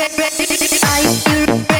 I